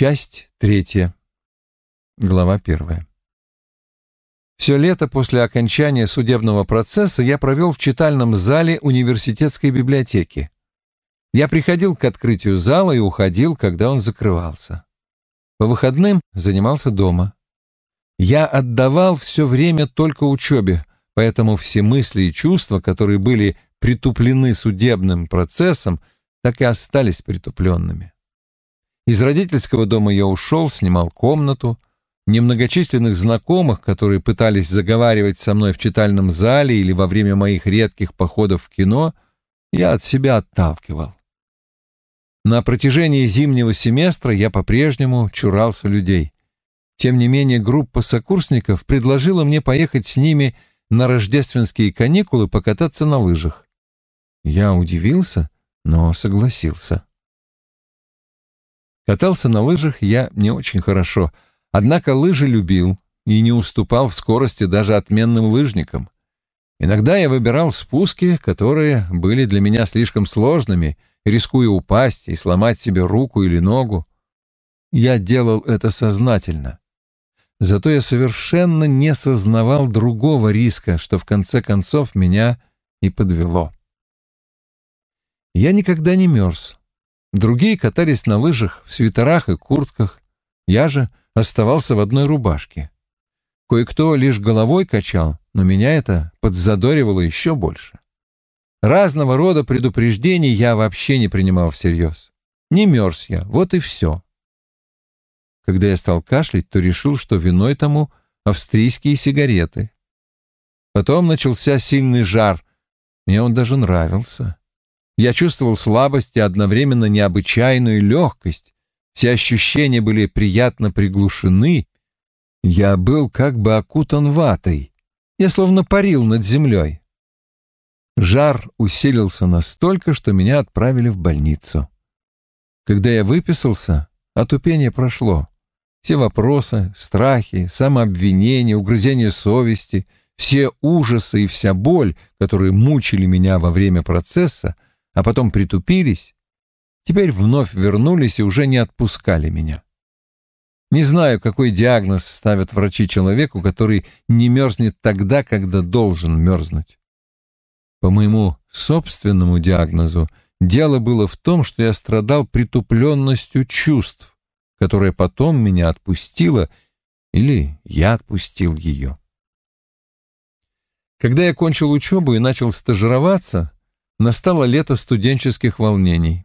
Часть третья. Глава первая. Все лето после окончания судебного процесса я провел в читальном зале университетской библиотеки. Я приходил к открытию зала и уходил, когда он закрывался. По выходным занимался дома. Я отдавал все время только учебе, поэтому все мысли и чувства, которые были притуплены судебным процессом, так и остались притупленными. Из родительского дома я ушел, снимал комнату. Немногочисленных знакомых, которые пытались заговаривать со мной в читальном зале или во время моих редких походов в кино, я от себя отталкивал. На протяжении зимнего семестра я по-прежнему чурался людей. Тем не менее, группа сокурсников предложила мне поехать с ними на рождественские каникулы покататься на лыжах. Я удивился, но согласился. Катался на лыжах я не очень хорошо, однако лыжи любил и не уступал в скорости даже отменным лыжникам. Иногда я выбирал спуски, которые были для меня слишком сложными, рискуя упасть и сломать себе руку или ногу. Я делал это сознательно. Зато я совершенно не сознавал другого риска, что в конце концов меня и подвело. Я никогда не мерз, Другие катались на лыжах в свитерах и куртках. Я же оставался в одной рубашке. Кое-кто лишь головой качал, но меня это подзадоривало еще больше. Разного рода предупреждений я вообще не принимал всерьез. Не мерз я, вот и все. Когда я стал кашлять, то решил, что виной тому австрийские сигареты. Потом начался сильный жар. Мне он даже нравился. Я чувствовал слабость и одновременно необычайную легкость. Все ощущения были приятно приглушены. Я был как бы окутан ватой. Я словно парил над землей. Жар усилился настолько, что меня отправили в больницу. Когда я выписался, отупение прошло. Все вопросы, страхи, самообвинения, угрызения совести, все ужасы и вся боль, которые мучили меня во время процесса, а потом притупились, теперь вновь вернулись и уже не отпускали меня. Не знаю, какой диагноз ставят врачи человеку, который не мерзнет тогда, когда должен мерзнуть. По моему собственному диагнозу дело было в том, что я страдал притупленностью чувств, которая потом меня отпустила, или я отпустил ее. Когда я кончил учебу и начал стажироваться, настало лето студенческих волнений.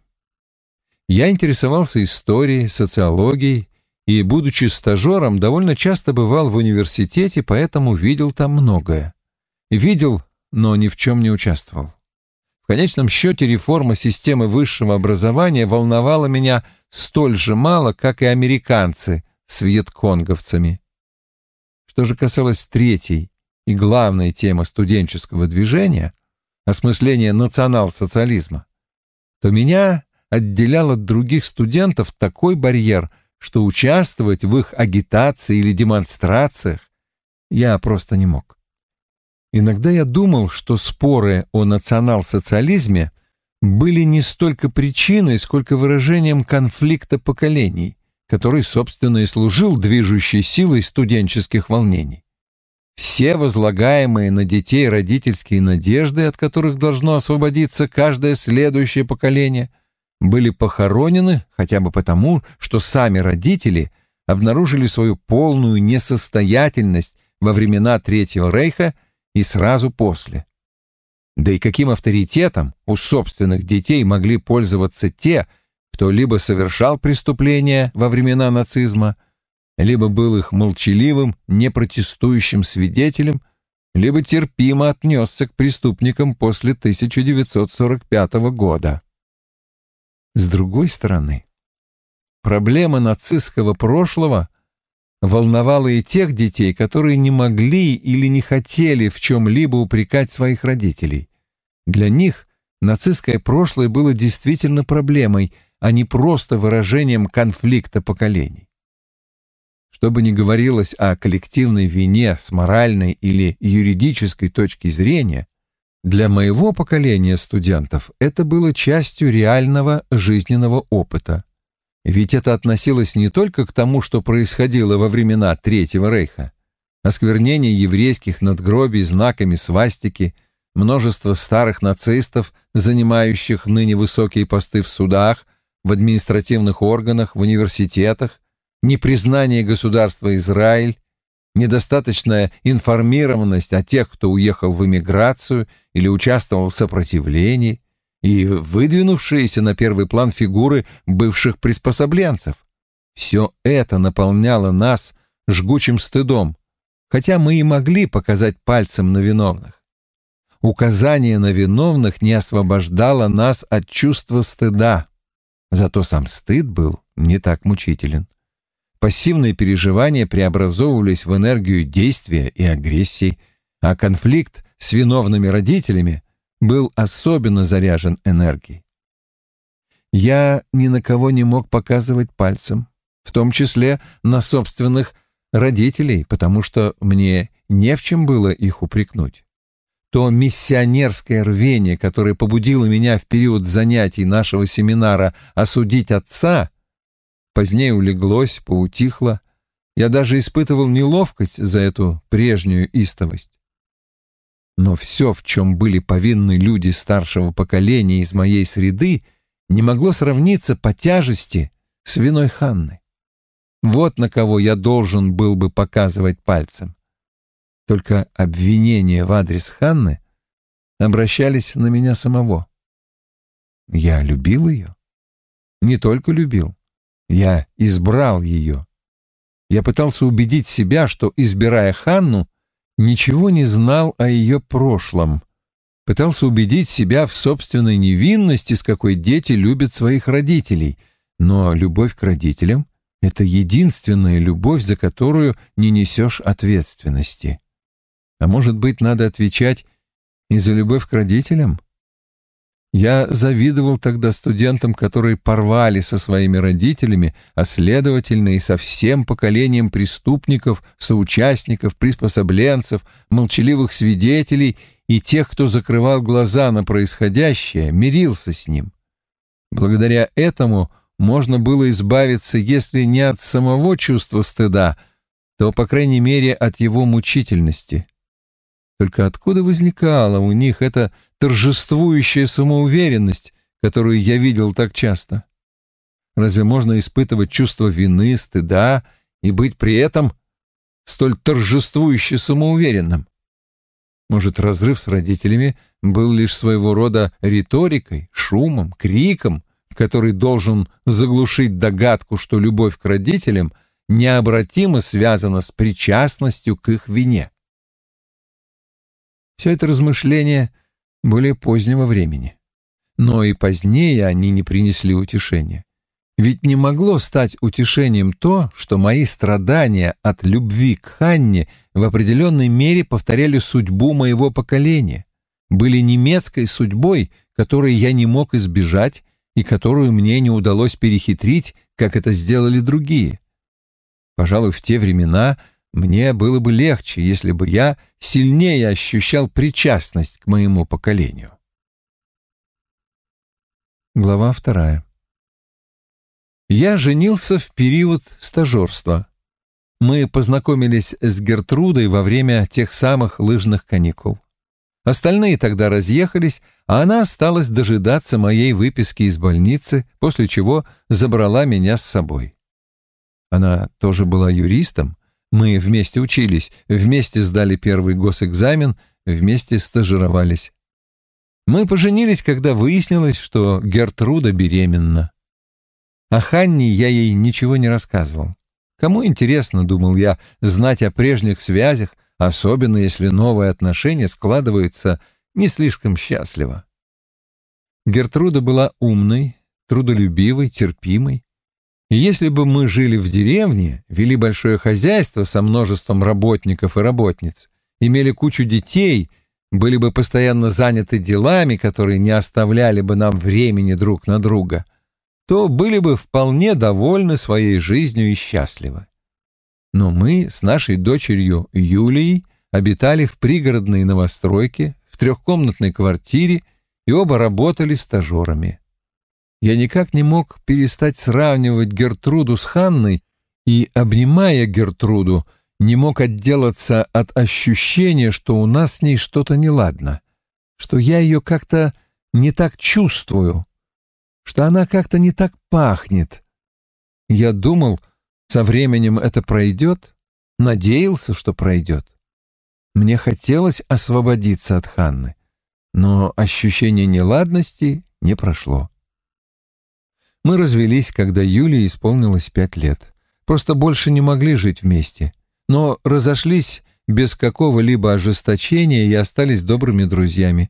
Я интересовался историей, социологией и, будучи стажером, довольно часто бывал в университете, поэтому видел там многое. Видел, но ни в чем не участвовал. В конечном счете реформа системы высшего образования волновала меня столь же мало, как и американцы с вьетконговцами. Что же касалось третьей и главной темы студенческого движения — осмысления национал-социализма, то меня отделял от других студентов такой барьер, что участвовать в их агитации или демонстрациях я просто не мог. Иногда я думал, что споры о национал-социализме были не столько причиной, сколько выражением конфликта поколений, который, собственно, и служил движущей силой студенческих волнений. Все возлагаемые на детей родительские надежды, от которых должно освободиться каждое следующее поколение, были похоронены хотя бы потому, что сами родители обнаружили свою полную несостоятельность во времена Третьего Рейха и сразу после. Да и каким авторитетом у собственных детей могли пользоваться те, кто либо совершал преступления во времена нацизма, либо был их молчаливым, непротестующим свидетелем, либо терпимо отнесся к преступникам после 1945 года. С другой стороны, проблема нацистского прошлого волновала и тех детей, которые не могли или не хотели в чем-либо упрекать своих родителей. Для них нацистское прошлое было действительно проблемой, а не просто выражением конфликта поколений. Что бы ни говорилось о коллективной вине с моральной или юридической точки зрения, для моего поколения студентов это было частью реального жизненного опыта. Ведь это относилось не только к тому, что происходило во времена Третьего Рейха. Осквернение еврейских надгробий знаками свастики, множество старых нацистов, занимающих ныне высокие посты в судах, в административных органах, в университетах, непризнание государства Израиль, недостаточная информированность о тех, кто уехал в эмиграцию или участвовал в сопротивлении, и выдвинувшиеся на первый план фигуры бывших приспособленцев. Все это наполняло нас жгучим стыдом, хотя мы и могли показать пальцем на виновных. Указание на виновных не освобождало нас от чувства стыда, зато сам стыд был не так мучителен. Пассивные переживания преобразовывались в энергию действия и агрессии, а конфликт с виновными родителями был особенно заряжен энергией. Я ни на кого не мог показывать пальцем, в том числе на собственных родителей, потому что мне не в чем было их упрекнуть. То миссионерское рвение, которое побудило меня в период занятий нашего семинара осудить отца, позднее улеглось, поутихло. Я даже испытывал неловкость за эту прежнюю истовость. Но все, в чем были повинны люди старшего поколения из моей среды, не могло сравниться по тяжести с виной Ханны. Вот на кого я должен был бы показывать пальцем. Только обвинения в адрес Ханны обращались на меня самого. Я любил ее. Не только любил. Я избрал ее. Я пытался убедить себя, что, избирая Ханну, ничего не знал о ее прошлом. Пытался убедить себя в собственной невинности, с какой дети любят своих родителей. Но любовь к родителям — это единственная любовь, за которую не несешь ответственности. А может быть, надо отвечать и за любовь к родителям? Я завидовал тогда студентам, которые порвали со своими родителями, а следовательно и со всем поколением преступников, соучастников, приспособленцев, молчаливых свидетелей и тех, кто закрывал глаза на происходящее, мирился с ним. Благодаря этому можно было избавиться, если не от самого чувства стыда, то, по крайней мере, от его мучительности. Только откуда возникала у них эта торжествующая самоуверенность, которую я видел так часто? Разве можно испытывать чувство вины, стыда и быть при этом столь торжествующе самоуверенным? Может, разрыв с родителями был лишь своего рода риторикой, шумом, криком, который должен заглушить догадку, что любовь к родителям необратимо связана с причастностью к их вине? Все это размышления более позднего времени. Но и позднее они не принесли утешения. Ведь не могло стать утешением то, что мои страдания от любви к Ханне в определенной мере повторяли судьбу моего поколения, были немецкой судьбой, которой я не мог избежать и которую мне не удалось перехитрить, как это сделали другие. Пожалуй, в те времена мне было бы легче, если бы я сильнее ощущал причастность к моему поколению. Глава вторая. Я женился в период стажерства. Мы познакомились с Гертрудой во время тех самых лыжных каникул. Остальные тогда разъехались, а она осталась дожидаться моей выписки из больницы, после чего забрала меня с собой. Она тоже была юристом, мы вместе учились, вместе сдали первый госэкзамен, вместе стажировались. Мы поженились, когда выяснилось, что Гертруда беременна. О Ханне я ей ничего не рассказывал. Кому интересно, думал я, знать о прежних связях, особенно если новые отношения складываются не слишком счастливо. Гертруда была умной, трудолюбивой, терпимой. И если бы мы жили в деревне, вели большое хозяйство со множеством работников и работниц, имели кучу детей, были бы постоянно заняты делами, которые не оставляли бы нам времени друг на друга, то были бы вполне довольны своей жизнью и счастливы. Но мы с нашей дочерью Юлией обитали в пригородной новостройке, в трехкомнатной квартире и оба работали стажерами. Я никак не мог перестать сравнивать Гертруду с Ханной и, обнимая Гертруду, не мог отделаться от ощущения, что у нас с ней что-то неладно, что я ее как-то не так чувствую, что она как-то не так пахнет. Я думал, со временем это пройдет, надеялся, что пройдет. Мне хотелось освободиться от Ханны, но ощущение неладности не прошло. Мы развелись, когда Юлии исполнилось пять лет. Просто больше не могли жить вместе. Но разошлись без какого-либо ожесточения и остались добрыми друзьями.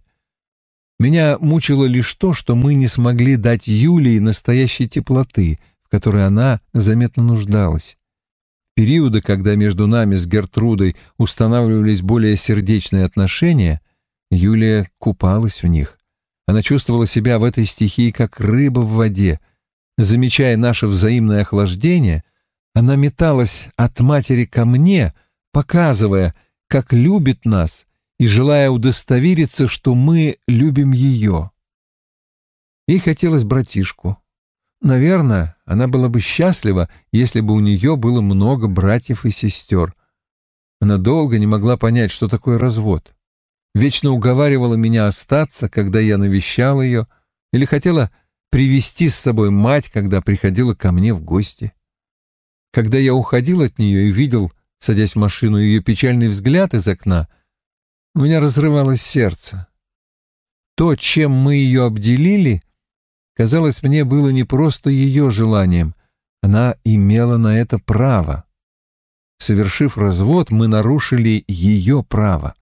Меня мучило лишь то, что мы не смогли дать Юлии настоящей теплоты, в которой она заметно нуждалась. Периоды, когда между нами с Гертрудой устанавливались более сердечные отношения, Юлия купалась в них. Она чувствовала себя в этой стихии как рыба в воде. Замечая наше взаимное охлаждение, она металась от матери ко мне, показывая, как любит нас и желая удостовериться, что мы любим ее. Ей хотелось братишку. Наверное, она была бы счастлива, если бы у нее было много братьев и сестер. Она долго не могла понять, что такое развод. Вечно уговаривала меня остаться, когда я навещал ее, или хотела привести с собой мать, когда приходила ко мне в гости. Когда я уходил от нее и видел, садясь в машину, ее печальный взгляд из окна — у меня разрывалось сердце. То, чем мы ее обделили, казалось мне, было не просто ее желанием, она имела на это право. Совершив развод, мы нарушили ее право,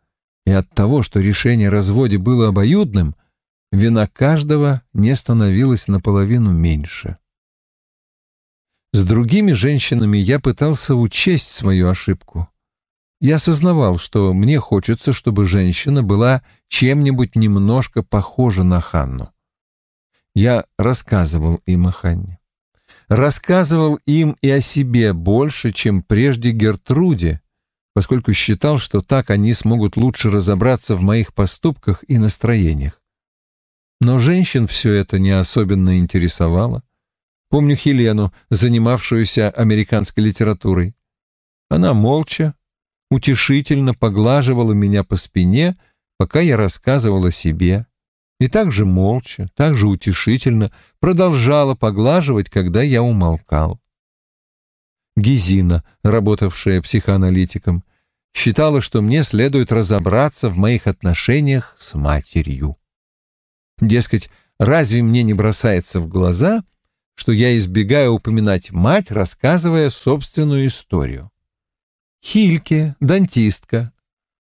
и от того, что решение о разводе было обоюдным, вина каждого не становилась наполовину меньше. С другими женщинами я пытался учесть свою ошибку. Я осознавал, что мне хочется, чтобы женщина была чем-нибудь немножко похожа на Ханну. Я рассказывал им о Ханне. Рассказывал им и о себе больше, чем прежде Гертруде, поскольку считал, что так они смогут лучше разобраться в моих поступках и настроениях. Но женщин все это не особенно интересовало. Помню Хелену, занимавшуюся американской литературой. Она молча, утешительно поглаживала меня по спине, пока я рассказывал о себе, и также молча, также утешительно продолжала поглаживать, когда я умолкал. Гизина, работавшая психоаналитиком, считала, что мне следует разобраться в моих отношениях с матерью. Дескать, разве мне не бросается в глаза, что я избегаю упоминать мать, рассказывая собственную историю? Хильке, дантистка,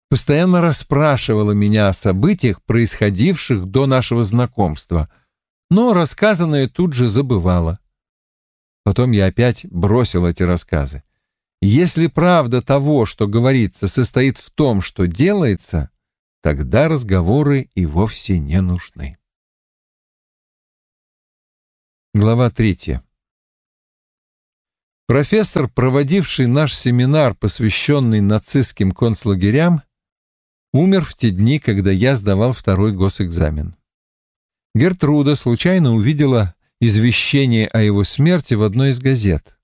постоянно расспрашивала меня о событиях, происходивших до нашего знакомства, но рассказанное тут же забывала. Потом я опять бросил эти рассказы. Если правда того, что говорится, состоит в том, что делается, тогда разговоры и вовсе не нужны. Глава третья. Профессор, проводивший наш семинар, посвященный нацистским концлагерям, умер в те дни, когда я сдавал второй госэкзамен. Гертруда случайно увидела извещение о его смерти в одной из газет.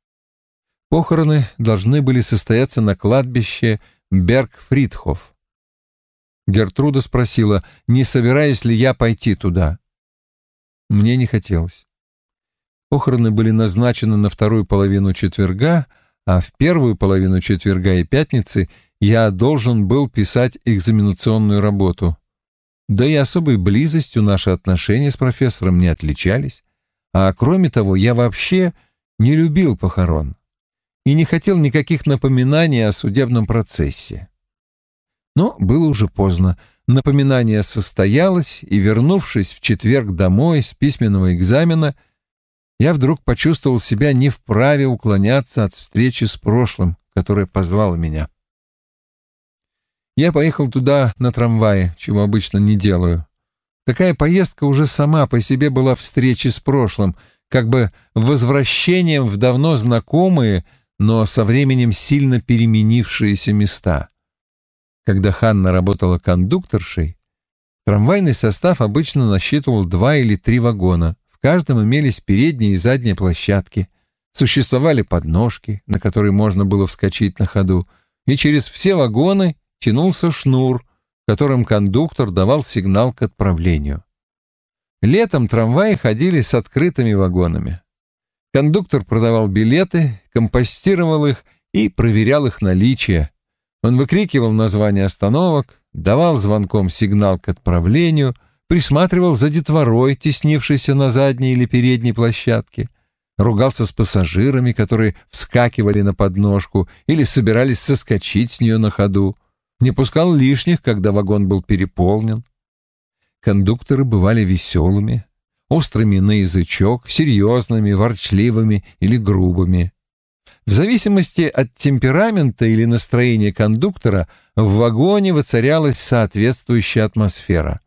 Похороны должны были состояться на кладбище Бергфридхоф. Гертруда спросила, не собираюсь ли я пойти туда. Мне не хотелось. Похороны были назначены на вторую половину четверга, а в первую половину четверга и пятницы я должен был писать экзаменационную работу. Да и особой близостью наши отношения с профессором не отличались. А кроме того, я вообще не любил похорон и не хотел никаких напоминаний о судебном процессе. Но было уже поздно. Напоминание состоялось, и, вернувшись в четверг домой с письменного экзамена, я вдруг почувствовал себя не вправе уклоняться от встречи с прошлым, которое позвало меня. Я поехал туда на трамвае, чего обычно не делаю. Такая поездка уже сама по себе была встречей с прошлым, как бы возвращением в давно знакомые, но со временем сильно переменившиеся места. Когда Ханна работала кондукторшей, трамвайный состав обычно насчитывал два или три вагона, каждом имелись передние и задние площадки, существовали подножки, на которые можно было вскочить на ходу, и через все вагоны тянулся шнур, которым кондуктор давал сигнал к отправлению. Летом трамваи ходили с открытыми вагонами. Кондуктор продавал билеты, компостировал их и проверял их наличие. Он выкрикивал названия остановок, давал звонком сигнал к отправлению, присматривал за детворой, теснившейся на задней или передней площадке, ругался с пассажирами, которые вскакивали на подножку или собирались соскочить с нее на ходу, не пускал лишних, когда вагон был переполнен. Кондукторы бывали веселыми, острыми на язычок, серьезными, ворчливыми или грубыми. В зависимости от темперамента или настроения кондуктора в вагоне воцарялась соответствующая атмосфера.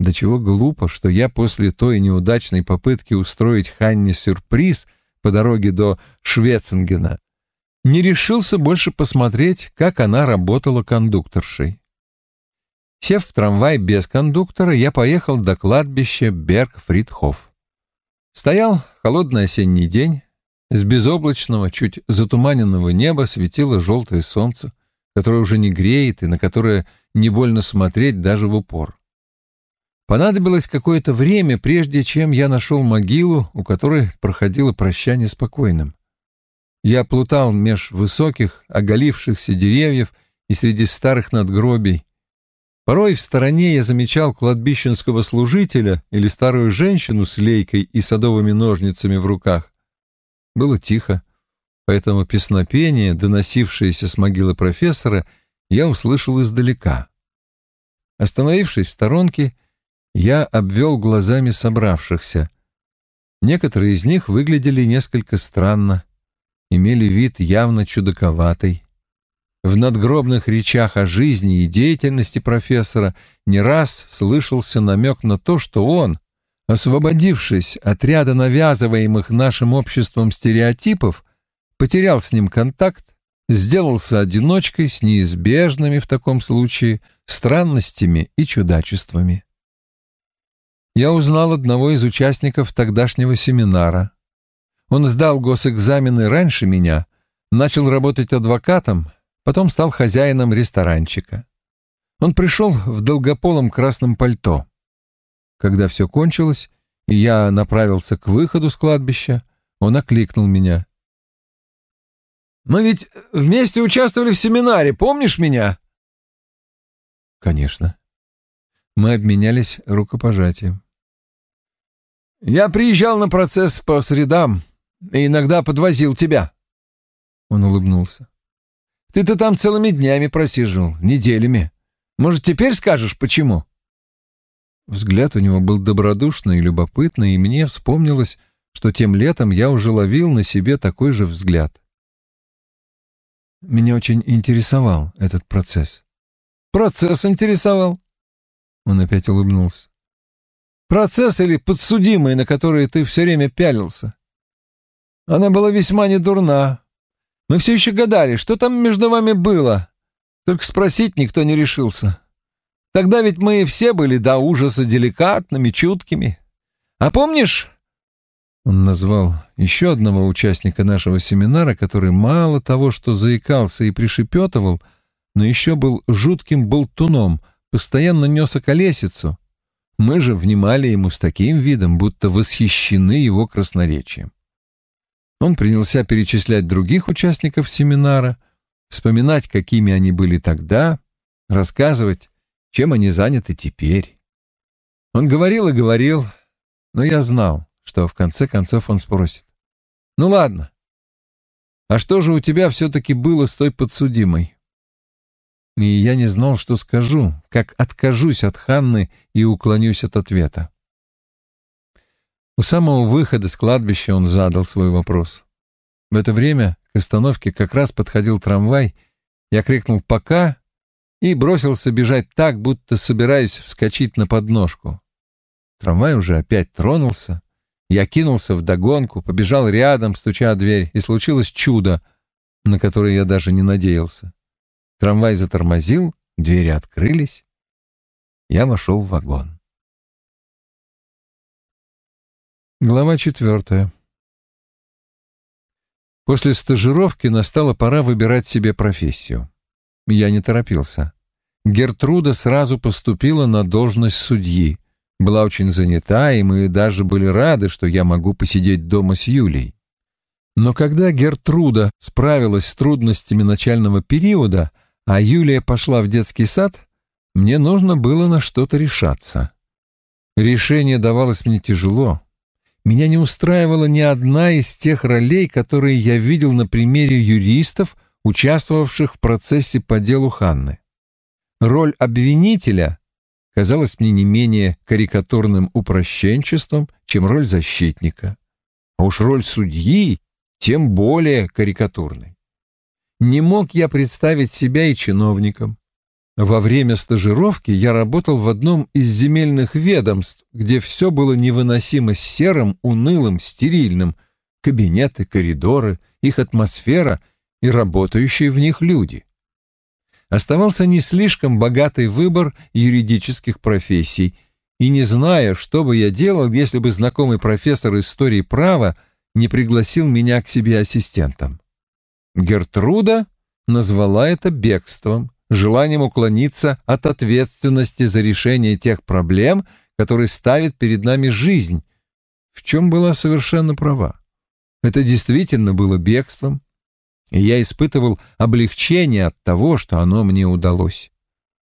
До чего глупо, что я после той неудачной попытки устроить Ханне сюрприз по дороге до Швецингена не решился больше посмотреть, как она работала кондукторшей. Сев в трамвай без кондуктора, я поехал до кладбища Бергфридхоф. Стоял холодный осенний день, с безоблачного, чуть затуманенного неба светило желтое солнце, которое уже не греет и на которое не больно смотреть даже в упор. Понадобилось какое-то время, прежде чем я нашел могилу, у которой проходило прощание с покойным. Я плутал меж высоких, оголившихся деревьев и среди старых надгробий. Порой в стороне я замечал кладбищенского служителя или старую женщину с лейкой и садовыми ножницами в руках. Было тихо, поэтому песнопение, доносившееся с могилы профессора, я услышал издалека. Остановившись в сторонке, я обвел глазами собравшихся. Некоторые из них выглядели несколько странно, имели вид явно чудаковатый. В надгробных речах о жизни и деятельности профессора не раз слышался намек на то, что он, освободившись от ряда навязываемых нашим обществом стереотипов, потерял с ним контакт, сделался одиночкой с неизбежными в таком случае странностями и чудачествами я узнал одного из участников тогдашнего семинара. Он сдал госэкзамены раньше меня, начал работать адвокатом, потом стал хозяином ресторанчика. Он пришел в долгополом красном пальто. Когда все кончилось, и я направился к выходу с кладбища, он окликнул меня. «Мы ведь вместе участвовали в семинаре, помнишь меня?» «Конечно». Мы обменялись рукопожатием. «Я приезжал на процесс по средам и иногда подвозил тебя». Он улыбнулся. «Ты-то там целыми днями просиживал, неделями. Может, теперь скажешь, почему?» Взгляд у него был добродушный и любопытный, и мне вспомнилось, что тем летом я уже ловил на себе такой же взгляд. Меня очень интересовал этот процесс. «Процесс интересовал?» Он опять улыбнулся. «Процесс или подсудимый, на который ты все время пялился?» Она была весьма недурна. Мы все еще гадали, что там между вами было. Только спросить никто не решился. Тогда ведь мы все были до ужаса деликатными, чуткими. А помнишь...» Он назвал еще одного участника нашего семинара, который мало того, что заикался и пришепетывал, но еще был жутким болтуном, постоянно нес околесицу. Мы же внимали ему с таким видом, будто восхищены его красноречием. Он принялся перечислять других участников семинара, вспоминать, какими они были тогда, рассказывать, чем они заняты теперь. Он говорил и говорил, но я знал, что в конце концов он спросит. «Ну ладно, а что же у тебя все-таки было с той подсудимой?» И я не знал, что скажу, как откажусь от Ханны и уклонюсь от ответа. У самого выхода с кладбища он задал свой вопрос. В это время к остановке как раз подходил трамвай, я крикнул «пока» и бросился бежать так, будто собираюсь вскочить на подножку. Трамвай уже опять тронулся, я кинулся в догонку, побежал рядом, стуча о дверь, и случилось чудо, на которое я даже не надеялся. Трамвай затормозил, двери открылись. Я вошел в вагон. Глава четвертая. После стажировки настала пора выбирать себе профессию. Я не торопился. Гертруда сразу поступила на должность судьи. Была очень занята, и мы даже были рады, что я могу посидеть дома с Юлей. Но когда Гертруда справилась с трудностями начального периода, а Юлия пошла в детский сад, мне нужно было на что-то решаться. Решение давалось мне тяжело. Меня не устраивала ни одна из тех ролей, которые я видел на примере юристов, участвовавших в процессе по делу Ханны. Роль обвинителя казалась мне не менее карикатурным упрощенчеством, чем роль защитника. А уж роль судьи тем более карикатурной. Не мог я представить себя и чиновником. Во время стажировки я работал в одном из земельных ведомств, где все было невыносимо серым, унылым, стерильным. Кабинеты, коридоры, их атмосфера и работающие в них люди. Оставался не слишком богатый выбор юридических профессий, и не зная, что бы я делал, если бы знакомый профессор истории права не пригласил меня к себе ассистентом. Гертруда назвала это бегством, желанием уклониться от ответственности за решение тех проблем, которые ставит перед нами жизнь, в чем была совершенно права. Это действительно было бегством, и я испытывал облегчение от того, что оно мне удалось.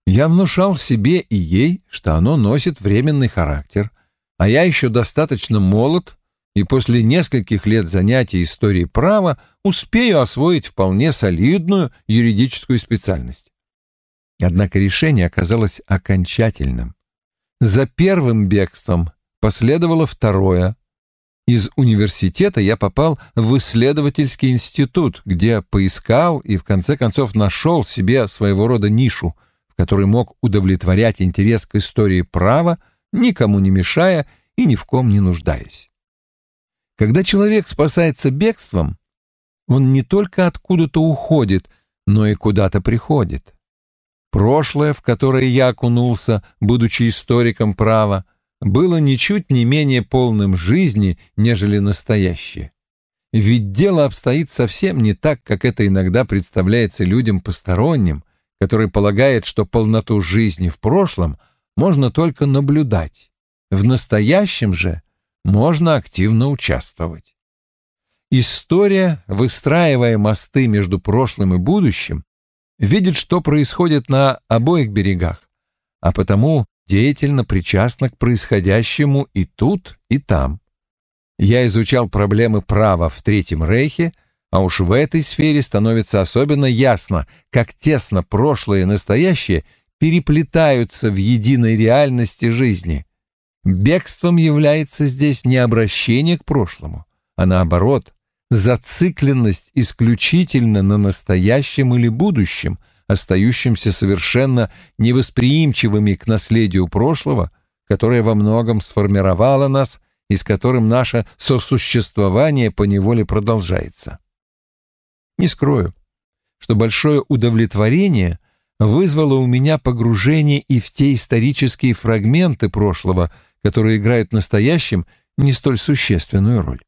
Я внушал себе и ей, что оно носит временный характер, а я еще достаточно молод, и после нескольких лет занятий историей права успею освоить вполне солидную юридическую специальность. Однако решение оказалось окончательным. За первым бегством последовало второе, из университета я попал в исследовательский институт, где поискал и в конце концов нашел себе своего рода нишу, в которой мог удовлетворять интерес к истории права, никому не мешая и ни в ком не нуждаясь. Когда человек спасается бегством, он не только откуда-то уходит, но и куда-то приходит. Прошлое, в которое я окунулся, будучи историком права, было ничуть не менее полным жизни, нежели настоящее. Ведь дело обстоит совсем не так, как это иногда представляется людям посторонним, которые полагают, что полноту жизни в прошлом можно только наблюдать. В настоящем же можно активно участвовать. История, выстраивая мосты между прошлым и будущим, видит, что происходит на обоих берегах, а потому деятельно причастна к происходящему и тут, и там. Я изучал проблемы права в Третьем Рейхе, а уж в этой сфере становится особенно ясно, как тесно прошлое и настоящее переплетаются в единой реальности жизни. Бегством является здесь не обращение к прошлому, а наоборот, зацикленность исключительно на настоящем или будущем – остающимся совершенно невосприимчивыми к наследию прошлого, которое во многом сформировало нас и с которым наше сосуществование поневоле продолжается. Не скрою, что большое удовлетворение вызвало у меня погружение и в те исторические фрагменты прошлого, которые играют в настоящем не столь существенную роль.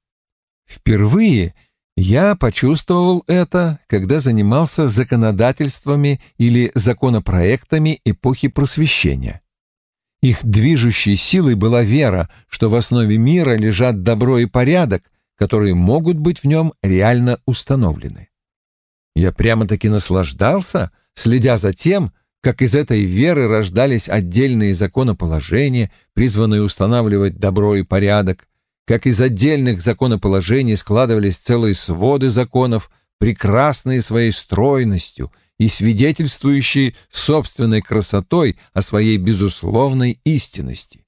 Впервые я почувствовал это, когда занимался законодательствами или законопроектами эпохи просвещения. Их движущей силой была вера, что в основе мира лежат добро и порядок, которые могут быть в нем реально установлены. Я прямо-таки наслаждался, следя за тем, как из этой веры рождались отдельные законоположения, призванные устанавливать добро и порядок, как из отдельных законоположений складывались целые своды законов, прекрасные своей стройностью и свидетельствующие собственной красотой о своей безусловной истинности.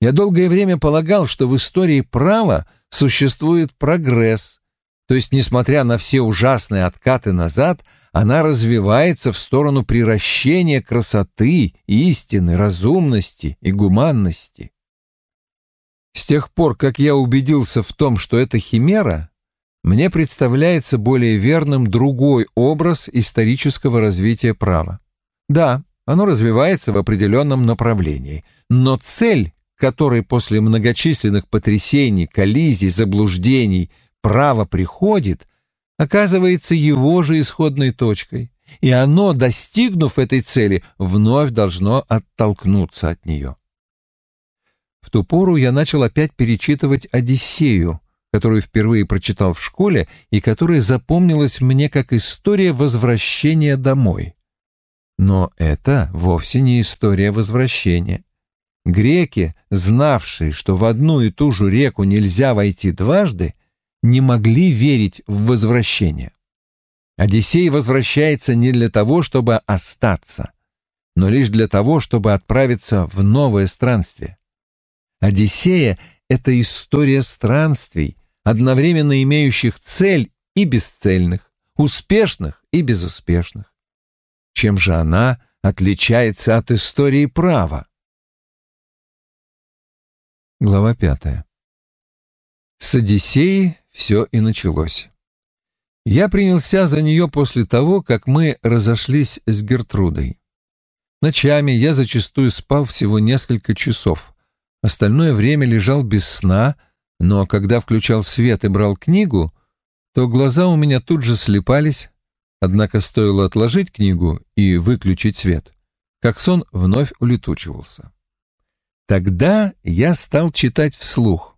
Я долгое время полагал, что в истории права существует прогресс, то есть, несмотря на все ужасные откаты назад, она развивается в сторону приращения красоты, истины, разумности и гуманности. С тех пор, как я убедился в том, что это химера, мне представляется более верным другой образ исторического развития права. Да, оно развивается в определенном направлении, но цель, которой после многочисленных потрясений, коллизий, заблуждений право приходит, оказывается его же исходной точкой, и оно, достигнув этой цели, вновь должно оттолкнуться от нее. В ту пору я начал опять перечитывать «Одиссею», которую впервые прочитал в школе и которая запомнилась мне как история возвращения домой. Но это вовсе не история возвращения. Греки, знавшие, что в одну и ту же реку нельзя войти дважды, не могли верить в возвращение. Одиссей возвращается не для того, чтобы остаться, но лишь для того, чтобы отправиться в новое странствие. Одиссея — это история странствий, одновременно имеющих цель и бесцельных, успешных и безуспешных. Чем же она отличается от истории права? Глава пятая. С Одиссеей все и началось. Я принялся за нее после того, как мы разошлись с Гертрудой. Ночами я зачастую спал всего несколько часов. Остальное время лежал без сна, но когда включал свет и брал книгу, то глаза у меня тут же слепались, однако стоило отложить книгу и выключить свет, как сон вновь улетучивался. Тогда я стал читать вслух.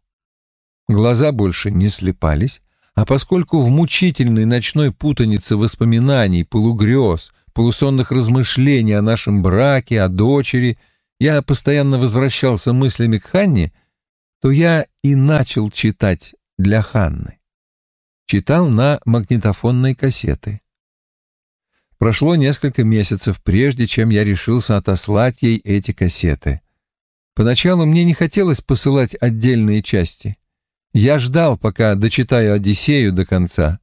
Глаза больше не слепались, а поскольку в мучительной ночной путанице воспоминаний, полугрез, полусонных размышлений о нашем браке, о дочери, я постоянно возвращался мыслями к Ханне, то я и начал читать для Ханны. Читал на магнитофонной кассеты. Прошло несколько месяцев, прежде чем я решился отослать ей эти кассеты. Поначалу мне не хотелось посылать отдельные части. Я ждал, пока дочитаю «Одиссею» до конца.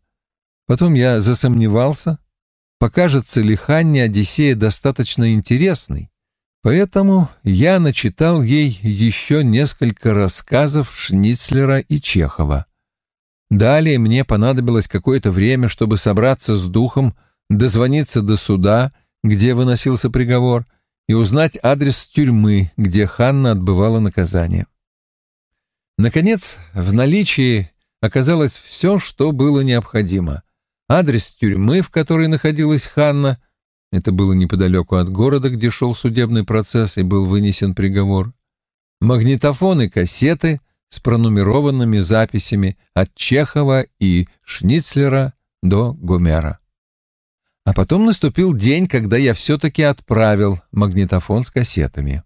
Потом я засомневался, покажется ли Ханне «Одиссея» достаточно интересной. Поэтому я начитал ей еще несколько рассказов Шницлера и Чехова. Далее мне понадобилось какое-то время, чтобы собраться с духом, дозвониться до суда, где выносился приговор, и узнать адрес тюрьмы, где Ханна отбывала наказание. Наконец, в наличии оказалось все, что было необходимо. Адрес тюрьмы, в которой находилась Ханна, это было неподалеку от города, где шел судебный процесс и был вынесен приговор, магнитофоны, кассеты с пронумерованными записями от Чехова и Шницлера до Гомера. А потом наступил день, когда я все-таки отправил магнитофон с кассетами.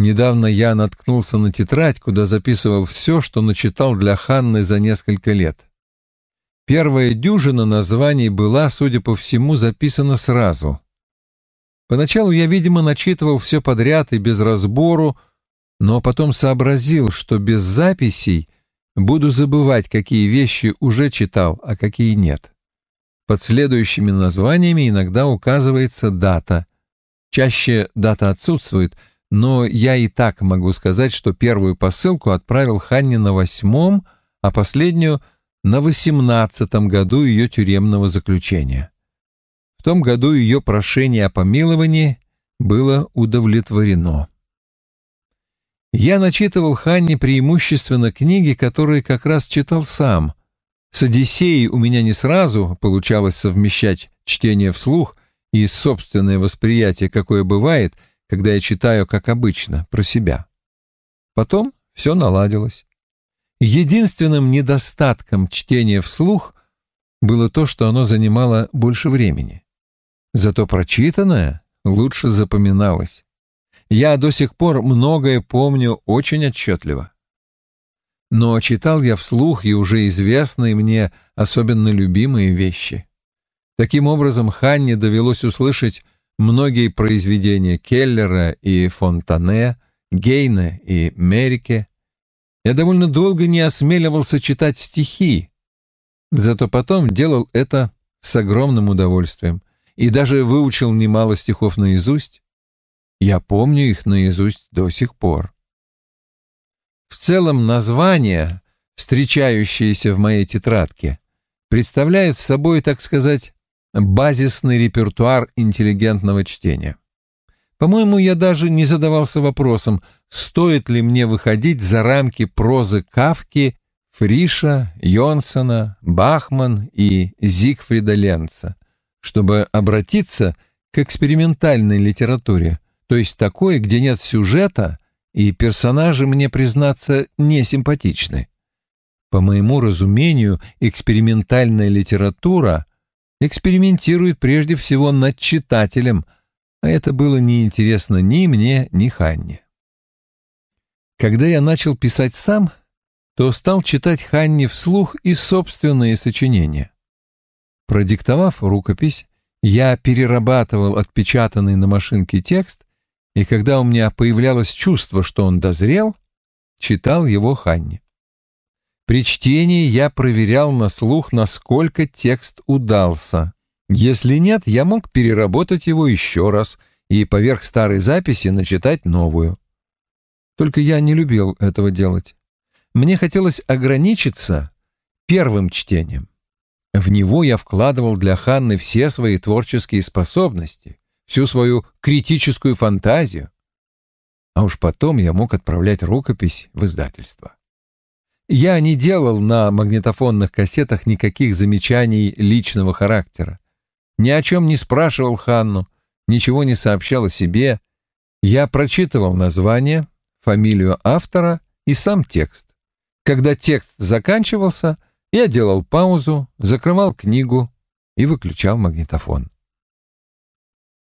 Недавно я наткнулся на тетрадь, куда записывал все, что начитал для Ханны за несколько лет. Первая дюжина названий была, судя по всему, записана сразу. Поначалу я, видимо, начитывал все подряд и без разбору, но потом сообразил, что без записей буду забывать, какие вещи уже читал, а какие нет. Под следующими названиями иногда указывается дата. Чаще дата отсутствует, но я и так могу сказать, что первую посылку отправил Ханне на восьмом, а последнюю — на восемнадцатом году ее тюремного заключения. В том году ее прошение о помиловании было удовлетворено. Я начитывал Ханне преимущественно книги, которые как раз читал сам, с «Одиссеей» у меня не сразу получалось совмещать чтение вслух и собственное восприятие, какое бывает, когда я читаю, как обычно, про себя. Потом все наладилось. Единственным недостатком чтения вслух было то, что оно занимало больше времени. Зато прочитанное лучше запоминалось. Я до сих пор многое помню очень отчетливо но читал я вслух и уже известные мне особенно любимые вещи. Таким образом, Ханне довелось услышать многие произведения Келлера и Фонтане, Гейна и Мерике. Я довольно долго не осмеливался читать стихи, зато потом делал это с огромным удовольствием и даже выучил немало стихов наизусть. Я помню их наизусть до сих пор. В целом названия, встречающиеся в моей тетрадке, представляют собой, так сказать, базисный репертуар интеллигентного чтения. По-моему, я даже не задавался вопросом, стоит ли мне выходить за рамки прозы Кавки, Фриша, Йонсона, Бахман и Зигфрида Ленца, чтобы обратиться к экспериментальной литературе, то есть такой, где нет сюжета, и персонажи мне, признаться, не симпатичны. По моему разумению, экспериментальная литература экспериментирует прежде всего над читателем – а это было неинтересно ни мне, ни Ханне. Когда я начал писать сам, то стал читать Ханне вслух и собственные сочинения. Продиктовав рукопись, я перерабатывал отпечатанный на машинке текст, и когда у меня появлялось чувство, что он дозрел, читал его Ханне. При чтении я проверял на слух, насколько текст удался. Если нет, я мог переработать его еще раз и поверх старой записи начитать новую. Только я не любил этого делать. Мне хотелось ограничиться первым чтением. В него я вкладывал для Ханны все свои творческие способности, всю свою критическую фантазию. А уж потом я мог отправлять рукопись в издательство. Я не делал на магнитофонных кассетах никаких замечаний личного характера ни о чем не спрашивал Ханну, ничего не сообщал о себе. Я прочитывал название, фамилию автора и сам текст. Когда текст заканчивался, я делал паузу, закрывал книгу и выключал магнитофон.